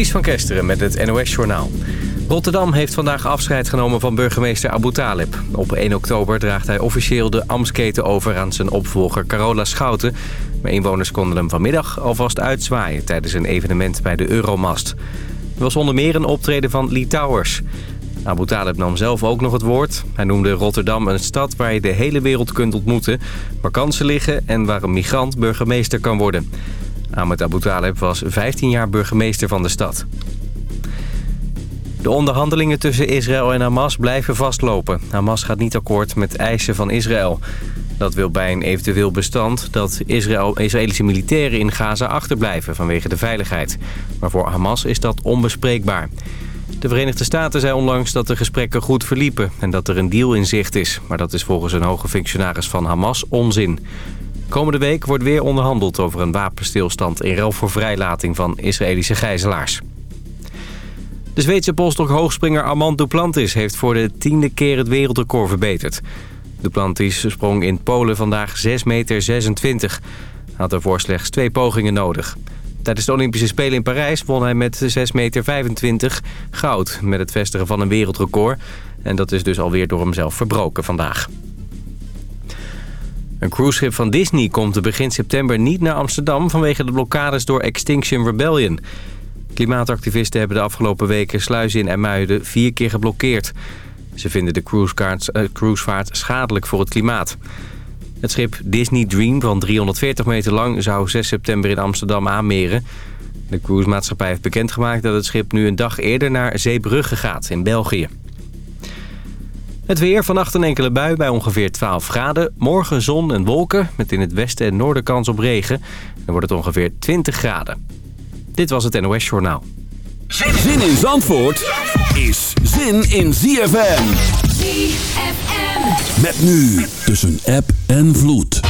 Ties van Kesteren met het NOS-journaal. Rotterdam heeft vandaag afscheid genomen van burgemeester Abu Talib. Op 1 oktober draagt hij officieel de Amsketen over aan zijn opvolger Carola Schouten. Maar inwoners konden hem vanmiddag alvast uitzwaaien tijdens een evenement bij de Euromast. Er was onder meer een optreden van Lee Towers. Abu Talib nam zelf ook nog het woord. Hij noemde Rotterdam een stad waar je de hele wereld kunt ontmoeten... waar kansen liggen en waar een migrant burgemeester kan worden... Ahmed Abu Talib was 15 jaar burgemeester van de stad. De onderhandelingen tussen Israël en Hamas blijven vastlopen. Hamas gaat niet akkoord met eisen van Israël. Dat wil bij een eventueel bestand dat Israël, Israëlische militairen in Gaza achterblijven vanwege de veiligheid. Maar voor Hamas is dat onbespreekbaar. De Verenigde Staten zei onlangs dat de gesprekken goed verliepen en dat er een deal in zicht is. Maar dat is volgens een hoge functionaris van Hamas onzin. Komende week wordt weer onderhandeld over een wapenstilstand... in ruil voor vrijlating van Israëlische gijzelaars. De Zweedse polstok-hoogspringer Armand Duplantis... heeft voor de tiende keer het wereldrecord verbeterd. Duplantis sprong in Polen vandaag 6,26 meter. 26. Had ervoor slechts twee pogingen nodig. Tijdens de Olympische Spelen in Parijs won hij met 6,25 meter goud... met het vestigen van een wereldrecord. En dat is dus alweer door hemzelf verbroken vandaag. Een cruiseschip van Disney komt begin september niet naar Amsterdam... vanwege de blokkades door Extinction Rebellion. Klimaatactivisten hebben de afgelopen weken sluizen in Ermuiden vier keer geblokkeerd. Ze vinden de uh, cruisevaart schadelijk voor het klimaat. Het schip Disney Dream van 340 meter lang zou 6 september in Amsterdam aanmeren. De cruisemaatschappij heeft bekendgemaakt dat het schip nu een dag eerder naar Zeebrugge gaat in België. Het weer, vannacht een enkele bui bij ongeveer 12 graden. Morgen zon en wolken, met in het westen en noorden kans op regen. Dan wordt het ongeveer 20 graden. Dit was het NOS Journaal. Zin in Zandvoort is zin in ZFM. ZFM. Met nu tussen app en vloed.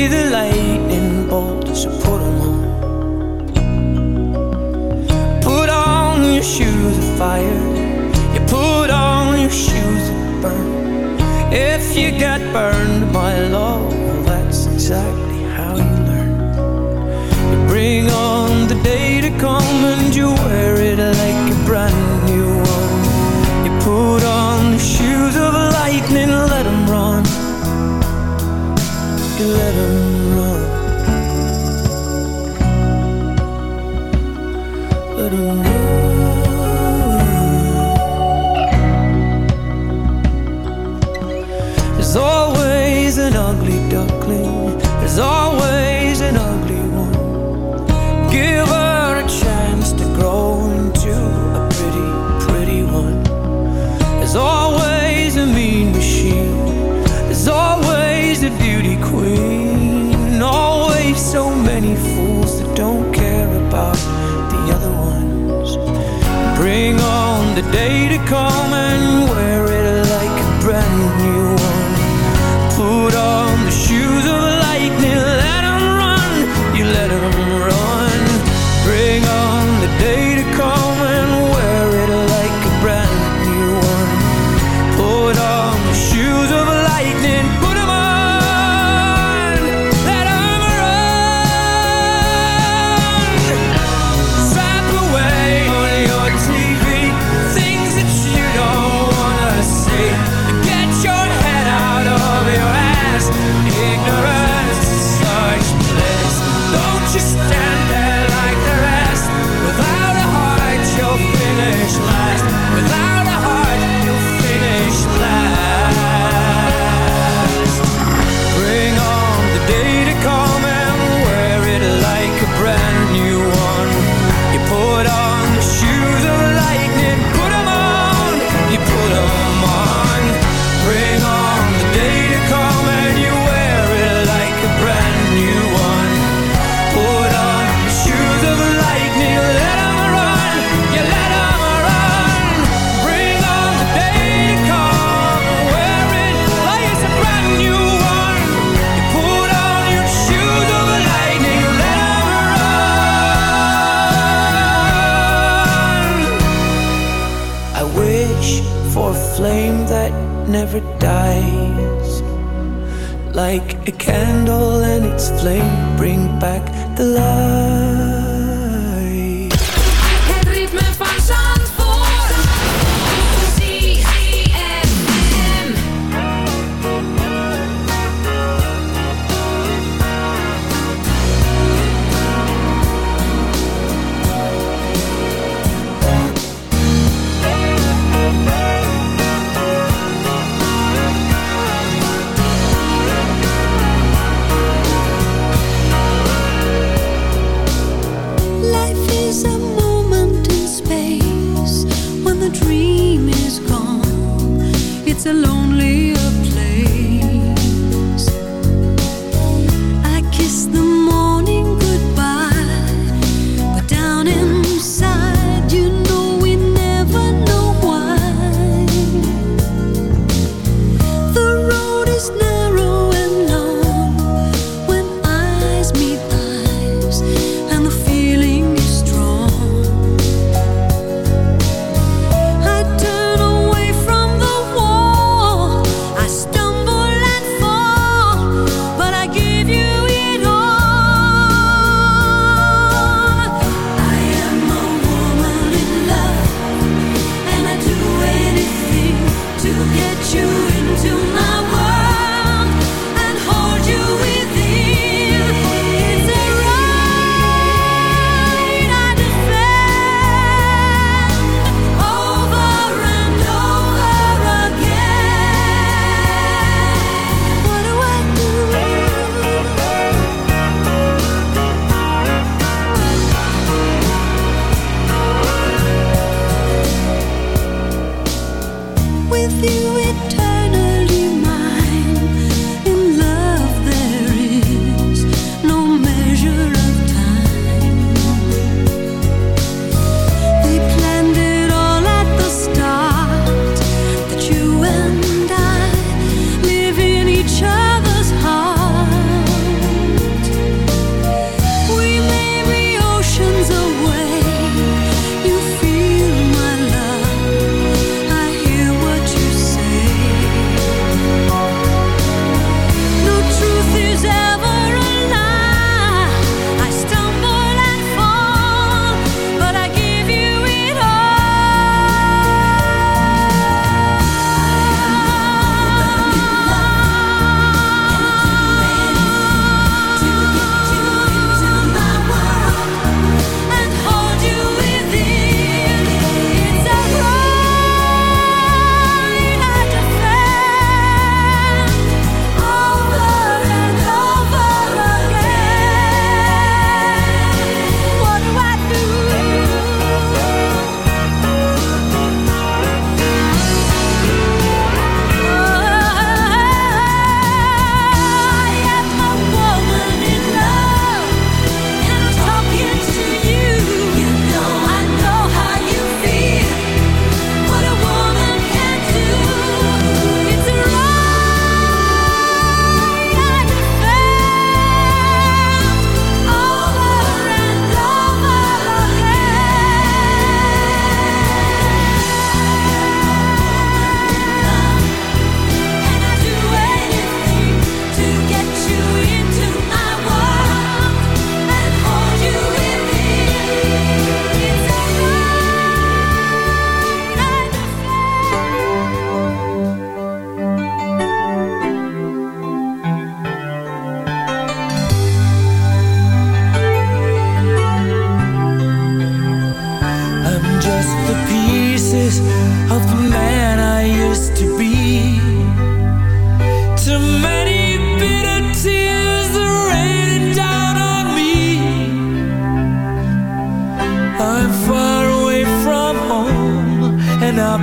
see the lightning bolt, so put them on. Put on your shoes of fire. You put on your shoes of burn. If you get burned my love, well, that's exactly how you learn. You bring on the day to come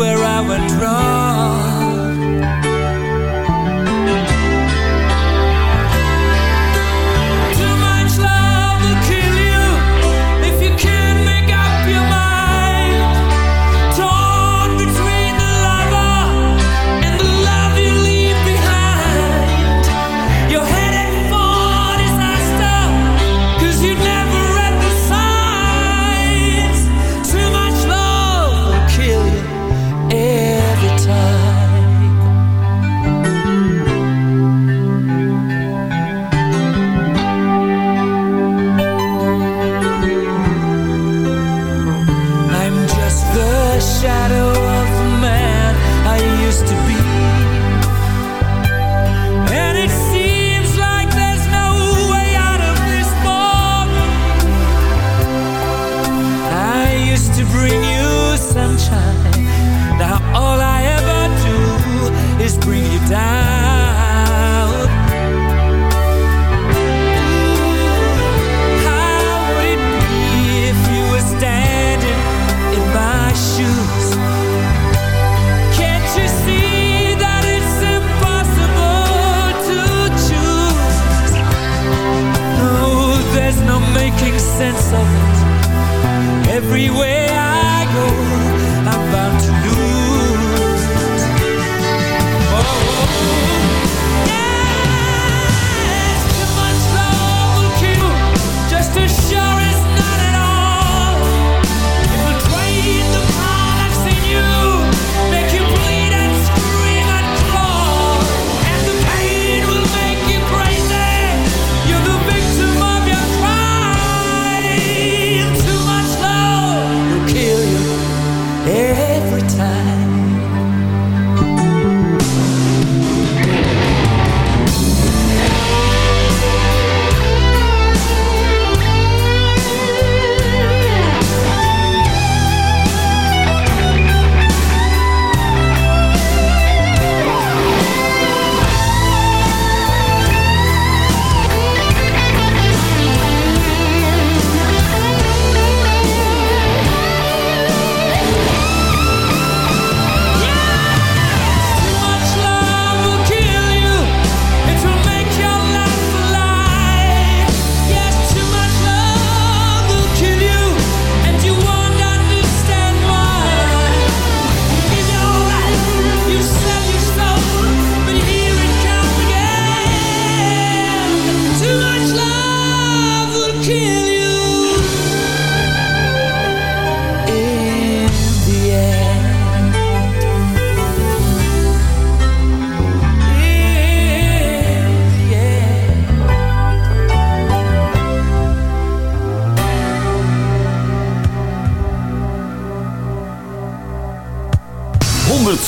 where I went wrong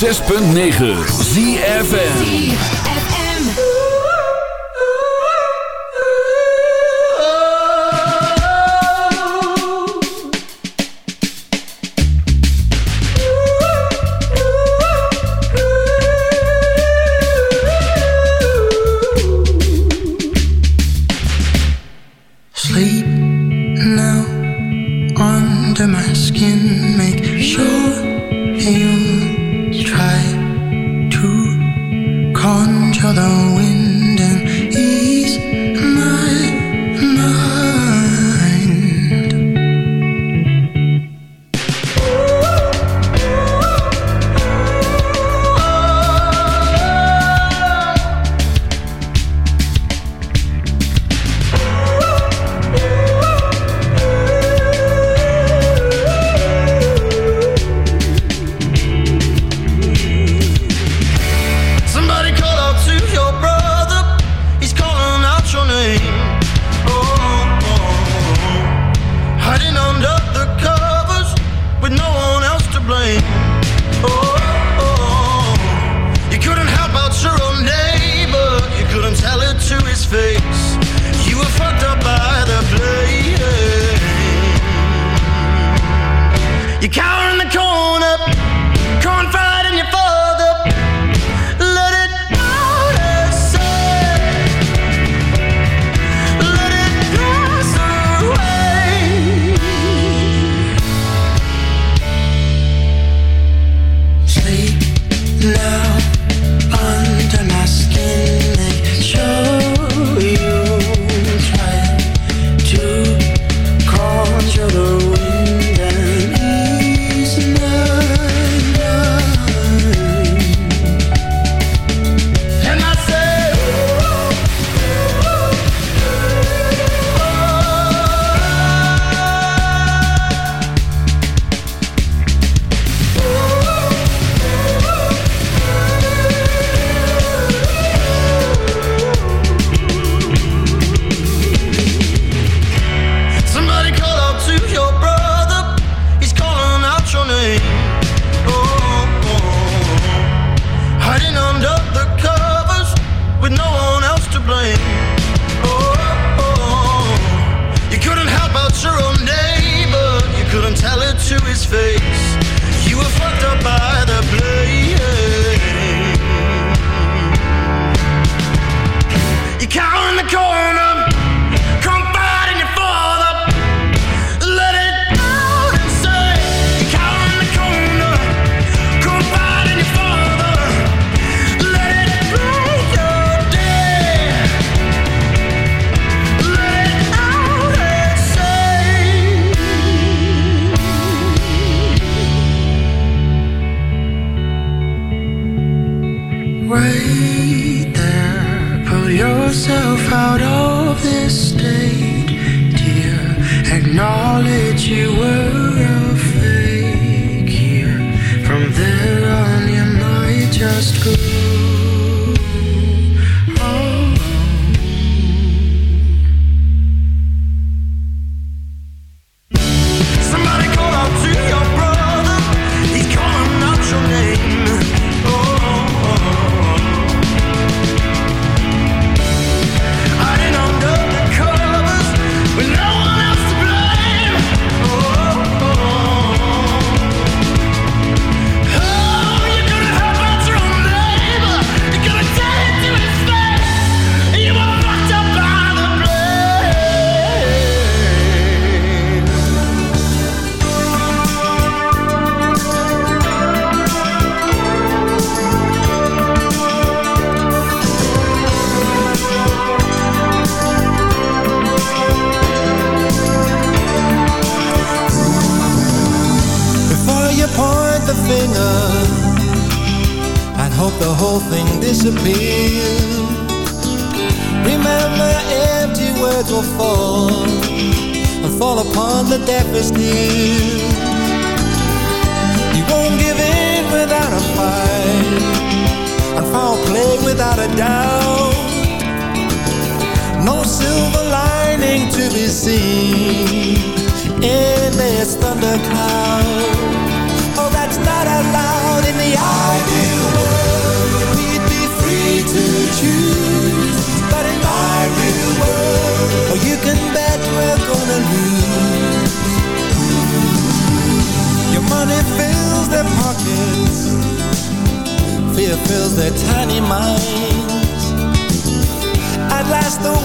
106.9 ZFN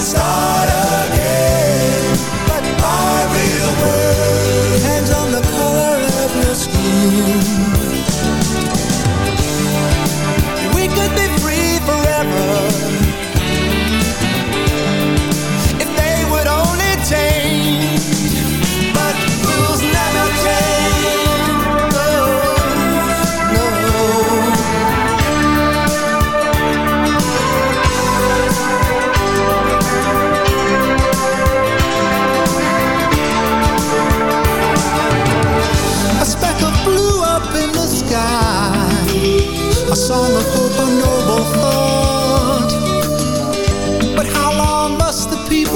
start up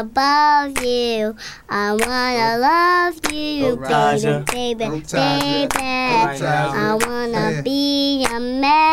above you. I wanna oh. love you, oh, baby, baby, baby. I wanna be a man.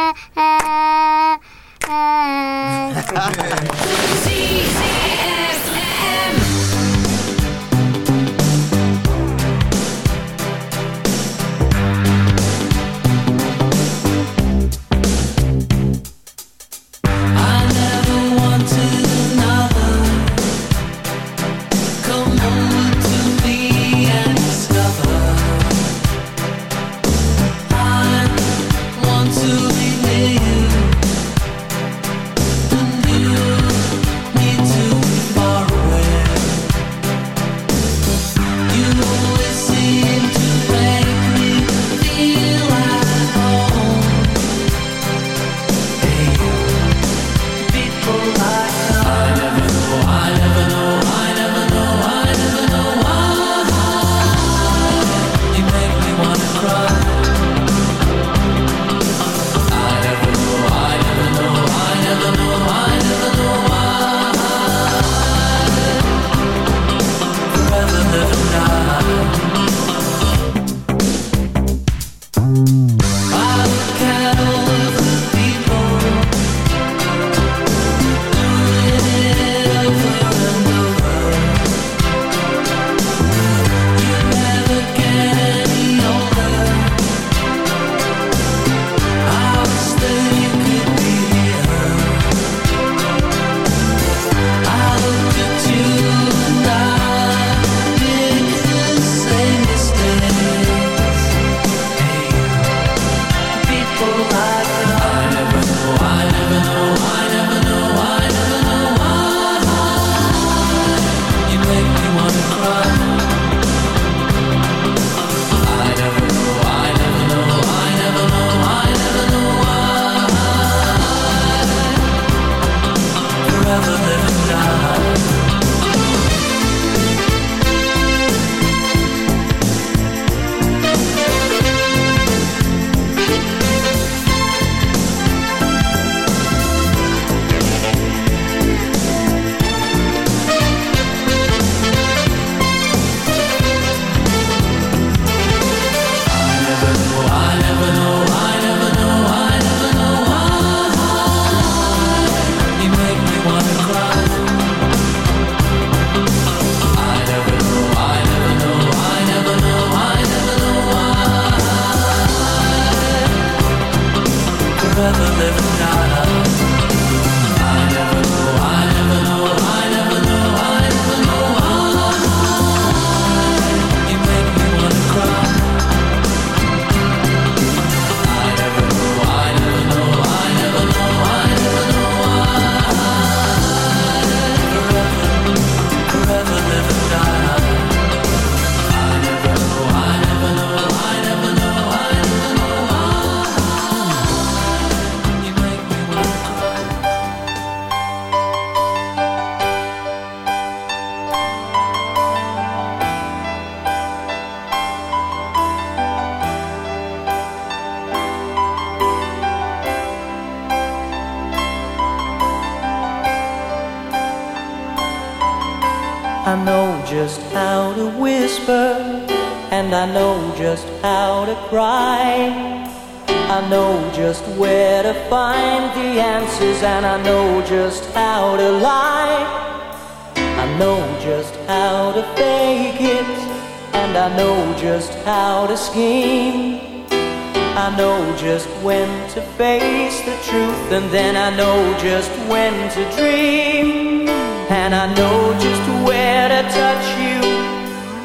to face the truth, and then I know just when to dream, and I know just where to touch you,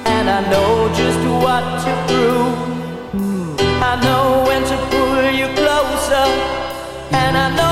and I know just what to prove. I know when to pull you closer, and I know.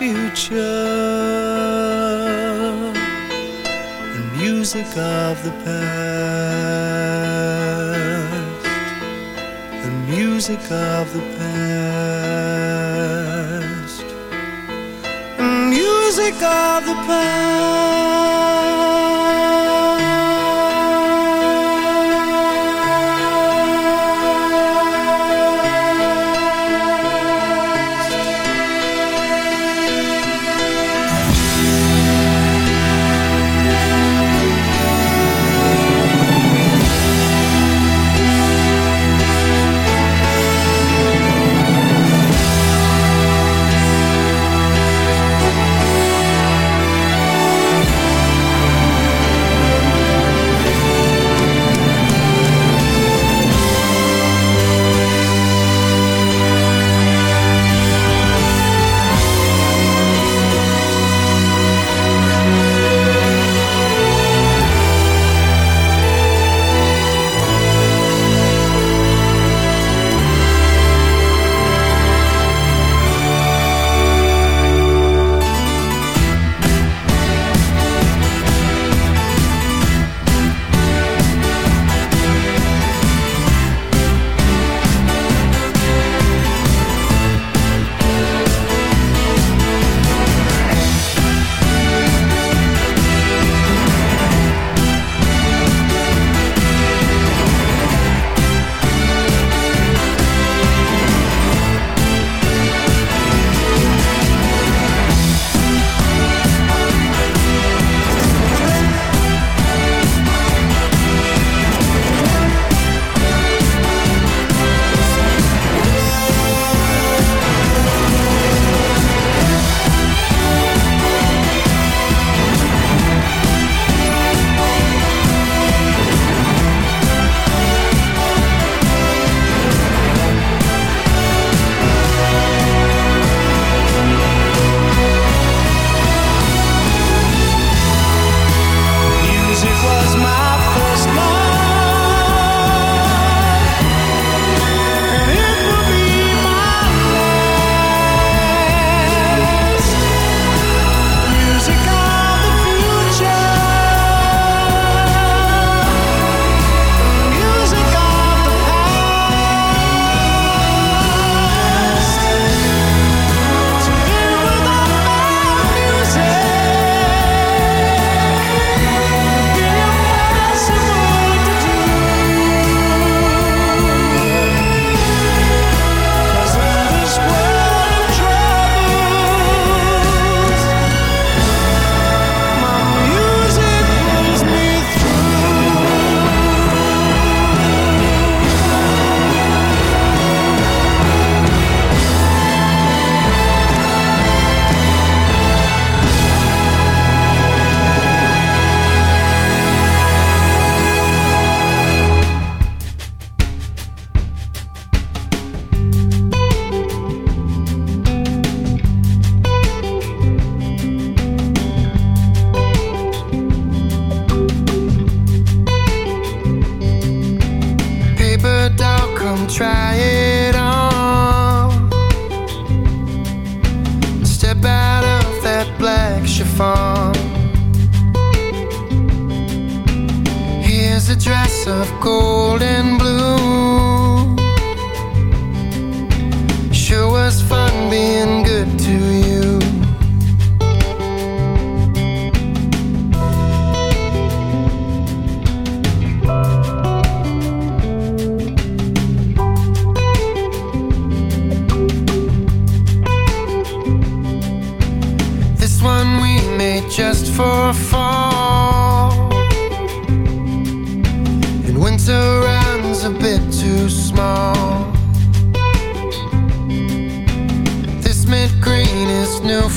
future, the music of the past.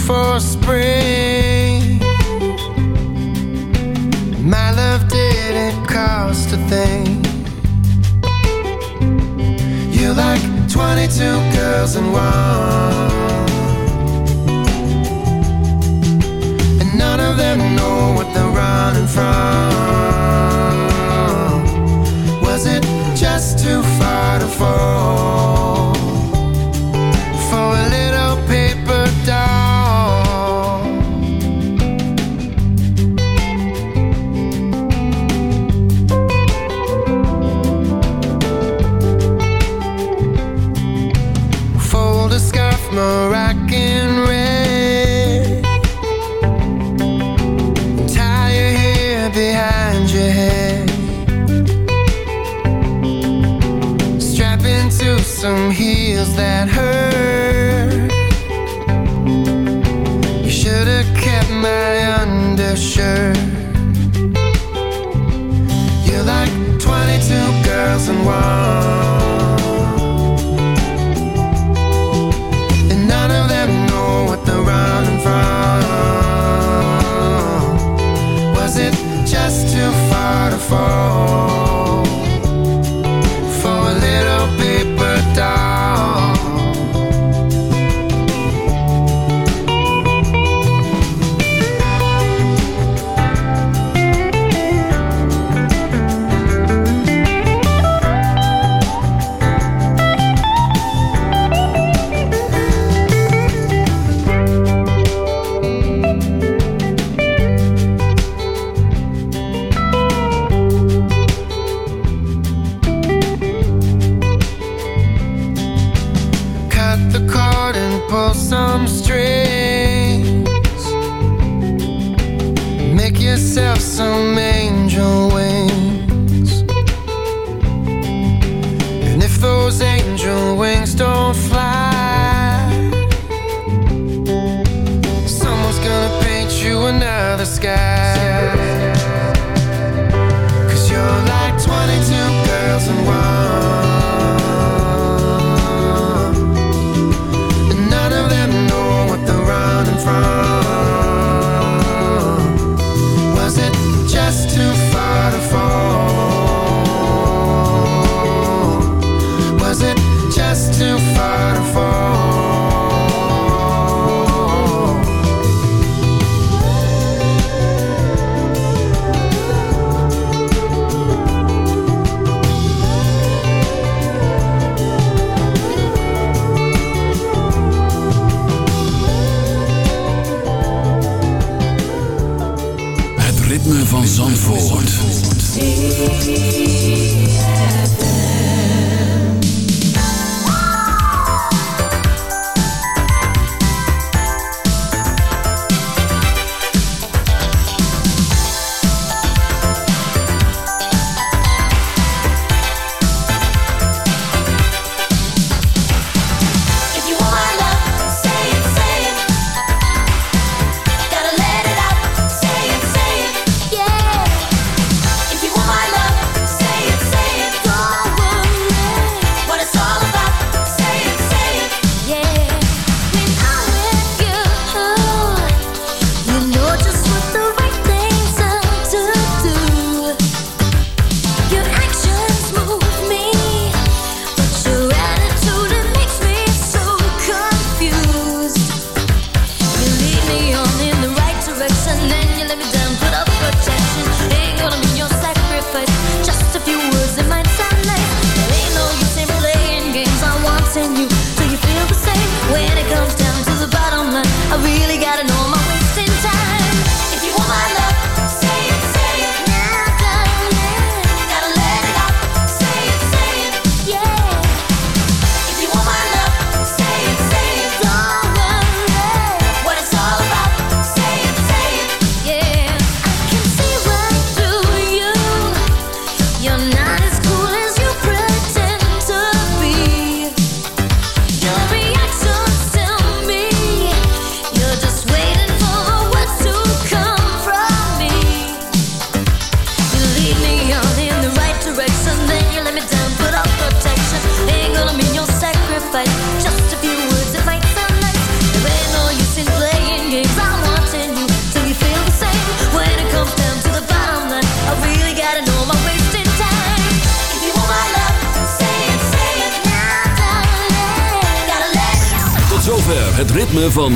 for spring. My love didn't cost a thing. You like 22 girls in one. And none of them know what they're running from.